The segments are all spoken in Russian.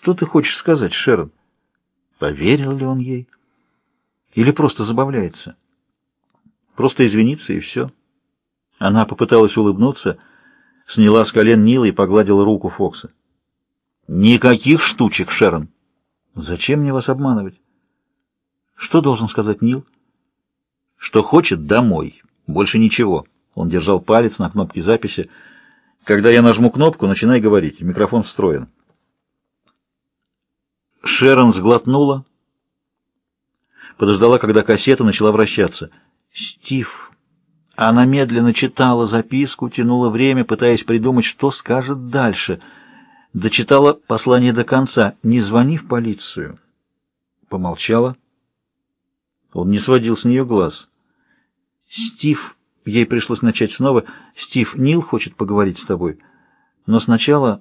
Что ты хочешь сказать, Шерон? Поверил ли он ей? Или просто забавляется? Просто извиниться и все. Она попыталась улыбнуться, сняла с колен Нила и погладила руку Фокса. Никаких штучек, Шерон. Зачем мне вас обманывать? Что должен сказать Нил? Что хочет домой. Больше ничего. Он держал палец на кнопке записи. Когда я нажму кнопку, начинай говорить. Микрофон встроен. Шерон сглотнула, подождала, когда кассета начала вращаться. «Стив!» Она медленно читала записку, тянула время, пытаясь придумать, что скажет дальше. Дочитала послание до конца. «Не звони в полицию». Помолчала. Он не сводил с нее глаз. «Стив!» Ей пришлось начать снова. «Стив, Нил хочет поговорить с тобой. Но сначала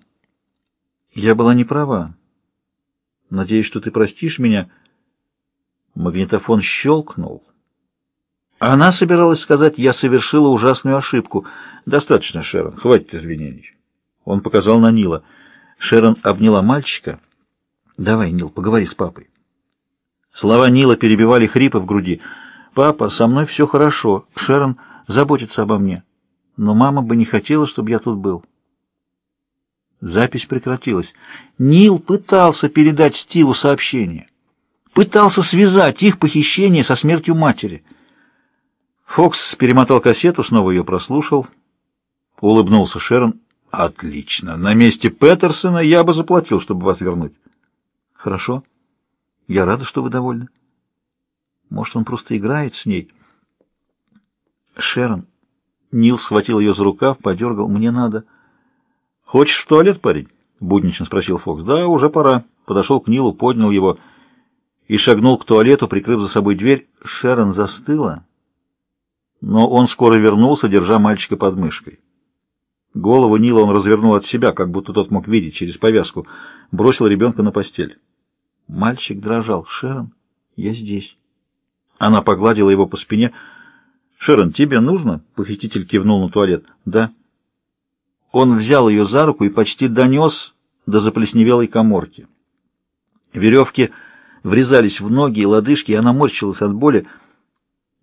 я была не права. Надеюсь, что ты простишь меня». Магнитофон щелкнул. Она собиралась сказать, я совершила ужасную ошибку. Достаточно, Шерон, хватит извинений. Он показал на Нила. Шерон обняла мальчика. Давай, Нил, поговори с папой. Слова Нила перебивали хрипы в груди. Папа, со мной все хорошо. Шерон заботится обо мне. Но мама бы не хотела, чтобы я тут был. Запись прекратилась. Нил пытался передать Стиву сообщение пытался связать их похищение со смертью матери. Фокс перемотал кассету, снова ее прослушал. Улыбнулся Шерон. «Отлично. На месте Петерсона я бы заплатил, чтобы вас вернуть». «Хорошо. Я рада, что вы довольны. Может, он просто играет с ней?» «Шерон...» Нил схватил ее за рукав, подергал. «Мне надо...» «Хочешь в туалет, парень?» — буднично спросил Фокс. «Да, уже пора». Подошел к Нилу, поднял его и шагнул к туалету, прикрыв за собой дверь. Шерон застыла, но он скоро вернулся, держа мальчика под мышкой. Голову Нила он развернул от себя, как будто тот мог видеть через повязку, бросил ребенка на постель. Мальчик дрожал. «Шерон, я здесь». Она погладила его по спине. «Шерон, тебе нужно?» — похититель кивнул на туалет. «Да». Он взял ее за руку и почти донес до заплесневелой коморки. Веревки врезались в ноги и лодыжки, и она морщилась от боли.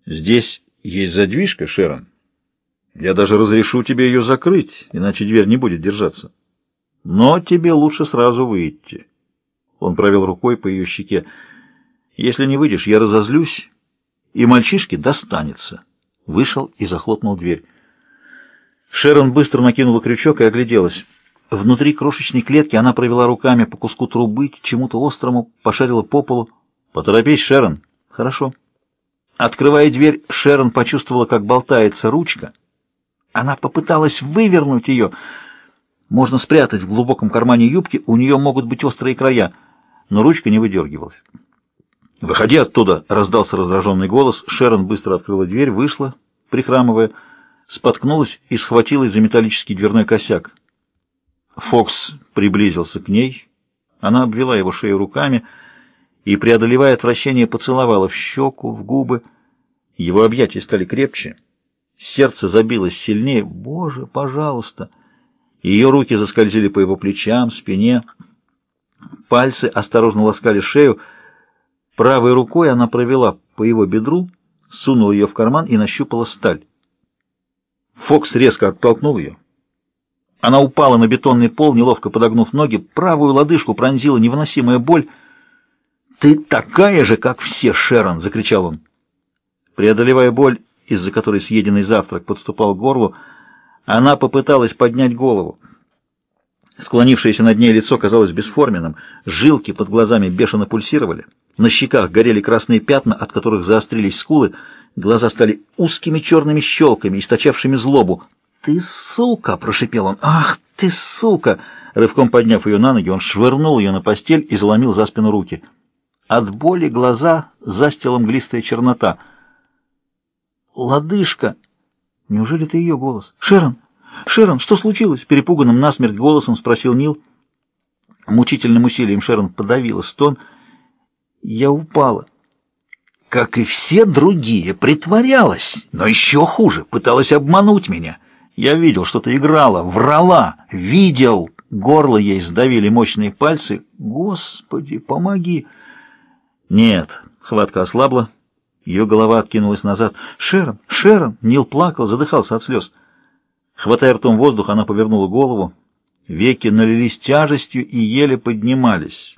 «Здесь есть задвижка, Шерон. Я даже разрешу тебе ее закрыть, иначе дверь не будет держаться. Но тебе лучше сразу выйти». Он провел рукой по ее щеке. «Если не выйдешь, я разозлюсь, и мальчишке достанется». Вышел и захлопнул дверь. Шерон быстро накинула крючок и огляделась. Внутри крошечной клетки она провела руками по куску трубы, чему-то острому, пошарила по полу. «Поторопись, Шерон!» «Хорошо». Открывая дверь, Шерон почувствовала, как болтается ручка. Она попыталась вывернуть ее. Можно спрятать в глубоком кармане юбки, у нее могут быть острые края, но ручка не выдергивалась. «Выходи оттуда!» — раздался раздраженный голос. Шерон быстро открыла дверь, вышла, прихрамывая, споткнулась и схватилась за металлический дверной косяк. Фокс приблизился к ней. Она обвела его шею руками и, преодолевая отвращение, поцеловала в щеку, в губы. Его объятия стали крепче. Сердце забилось сильнее. «Боже, пожалуйста!» Ее руки заскользили по его плечам, спине. Пальцы осторожно ласкали шею. Правой рукой она провела по его бедру, сунула ее в карман и нащупала сталь. Фокс резко оттолкнул ее. Она упала на бетонный пол, неловко подогнув ноги, правую лодыжку пронзила невыносимая боль. «Ты такая же, как все, Шерон!» — закричал он. Преодолевая боль, из-за которой съеденный завтрак подступал к горлу, она попыталась поднять голову. Склонившееся над ней лицо казалось бесформенным, жилки под глазами бешено пульсировали, на щеках горели красные пятна, от которых заострились скулы, глаза стали узкими черными щелками, источавшими злобу. «Ты сука!» — прошипел он. «Ах ты сука!» Рывком подняв ее на ноги, он швырнул ее на постель и заломил за спину руки. От боли глаза застила мглистая чернота. «Лодыжка!» Неужели это ее голос? «Шерон! Шерон, что случилось?» Перепуганным насмерть голосом спросил Нил. Мучительным усилием Шерон подавила стон. «Я упала». «Как и все другие, притворялась, но еще хуже, пыталась обмануть меня». Я видел, что ты играла, врала, видел. Горло ей сдавили мощные пальцы. «Господи, помоги!» «Нет», — хватка ослабла. Ее голова откинулась назад. «Шерон! Шерон!» Нил плакал, задыхался от слез. Хватая ртом воздух, она повернула голову. Веки налились тяжестью и еле поднимались.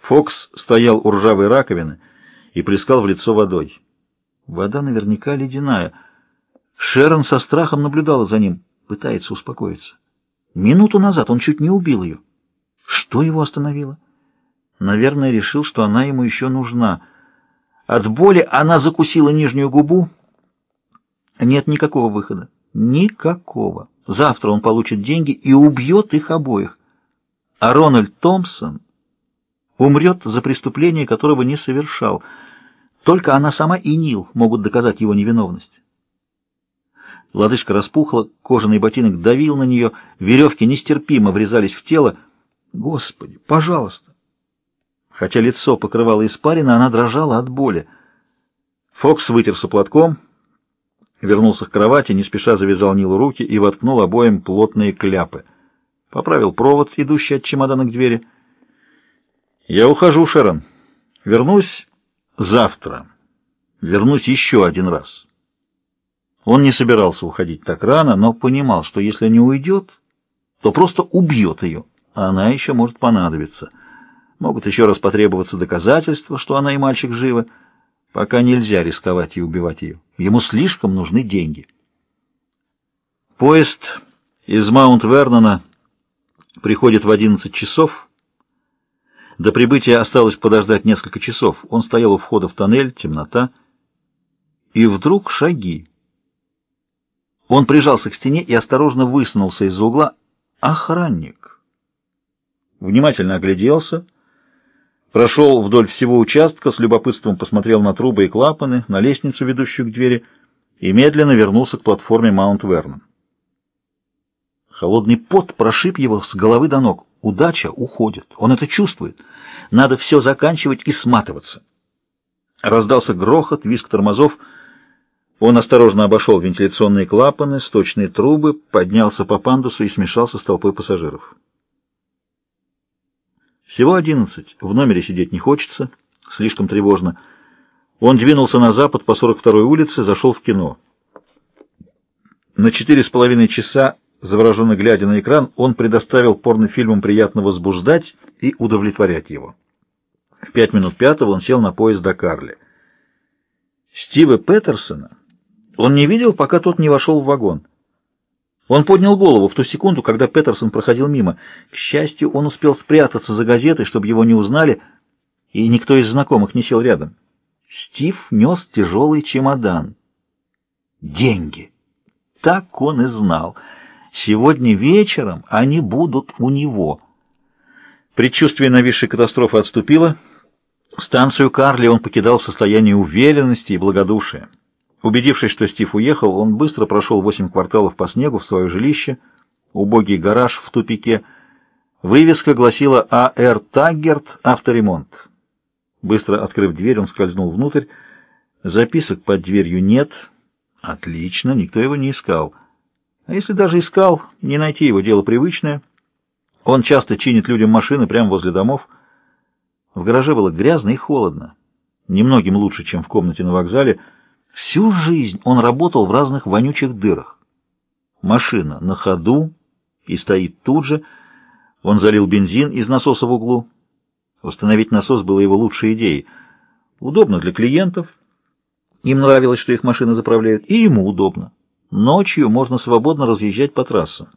Фокс стоял у ржавой раковины и плескал в лицо водой. Вода наверняка ледяная. Шерон со страхом наблюдала за ним, пытается успокоиться. Минуту назад он чуть не убил ее. Что его остановило? Наверное, решил, что она ему еще нужна. От боли она закусила нижнюю губу. Нет никакого выхода. Никакого. Завтра он получит деньги и убьет их обоих. А Рональд Томпсон умрет за преступление, которого не совершал. Только она сама и Нил могут доказать его невиновность. Лодыжка распухла, кожаный ботинок давил на нее, веревки нестерпимо врезались в тело. «Господи, пожалуйста!» Хотя лицо покрывало испарина, она дрожала от боли. Фокс вытерся платком, вернулся к кровати, не спеша завязал Нилу руки и воткнул обоим плотные кляпы. Поправил провод, идущий от чемодана к двери. «Я ухожу, Шерон. Вернусь завтра. Вернусь еще один раз». Он не собирался уходить так рано, но понимал, что если не уйдет, то просто убьет ее, а она еще может понадобиться. Могут еще раз потребоваться доказательства, что она и мальчик живы. Пока нельзя рисковать и убивать ее. Ему слишком нужны деньги. Поезд из Маунт-Вернона приходит в 11 часов. До прибытия осталось подождать несколько часов. Он стоял у входа в тоннель, темнота. И вдруг шаги. Он прижался к стене и осторожно высунулся из-за угла. Охранник. Внимательно огляделся, прошел вдоль всего участка, с любопытством посмотрел на трубы и клапаны, на лестницу, ведущую к двери, и медленно вернулся к платформе Маунт-Вернон. Холодный пот прошиб его с головы до ног. Удача уходит. Он это чувствует. Надо все заканчивать и сматываться. Раздался грохот, визг тормозов — он осторожно обошел вентиляционные клапаны, сточные трубы, поднялся по пандусу и смешался с толпой пассажиров. Всего одиннадцать. В номере сидеть не хочется. Слишком тревожно. Он двинулся на запад по 42-й улице, зашел в кино. На четыре с половиной часа, завороженно глядя на экран, он предоставил порнофильмам приятно возбуждать и удовлетворять его. В пять минут пятого он сел на поезд до Карли. Стива Петерсона он не видел, пока тот не вошел в вагон. Он поднял голову в ту секунду, когда Петерсон проходил мимо. К счастью, он успел спрятаться за газетой, чтобы его не узнали, и никто из знакомых не сел рядом. Стив нес тяжелый чемодан. Деньги. Так он и знал. Сегодня вечером они будут у него. Предчувствие нависшей катастрофы отступило. Станцию Карли он покидал в состоянии уверенности и благодушия. Убедившись, что Стив уехал, он быстро прошел восемь кварталов по снегу в свое жилище, убогий гараж в тупике. Вывеска гласила «А.Р. Таггерт. Авторемонт». Быстро открыв дверь, он скользнул внутрь. Записок под дверью нет. Отлично, никто его не искал. А если даже искал, не найти его дело привычное. Он часто чинит людям машины прямо возле домов. В гараже было грязно и холодно. Немногим лучше, чем в комнате на вокзале — Всю жизнь он работал в разных вонючих дырах. Машина на ходу и стоит тут же. Он залил бензин из насоса в углу. Установить насос было его лучшей идеей. Удобно для клиентов. Им нравилось, что их машины заправляют, и ему удобно. Ночью можно свободно разъезжать по трассам.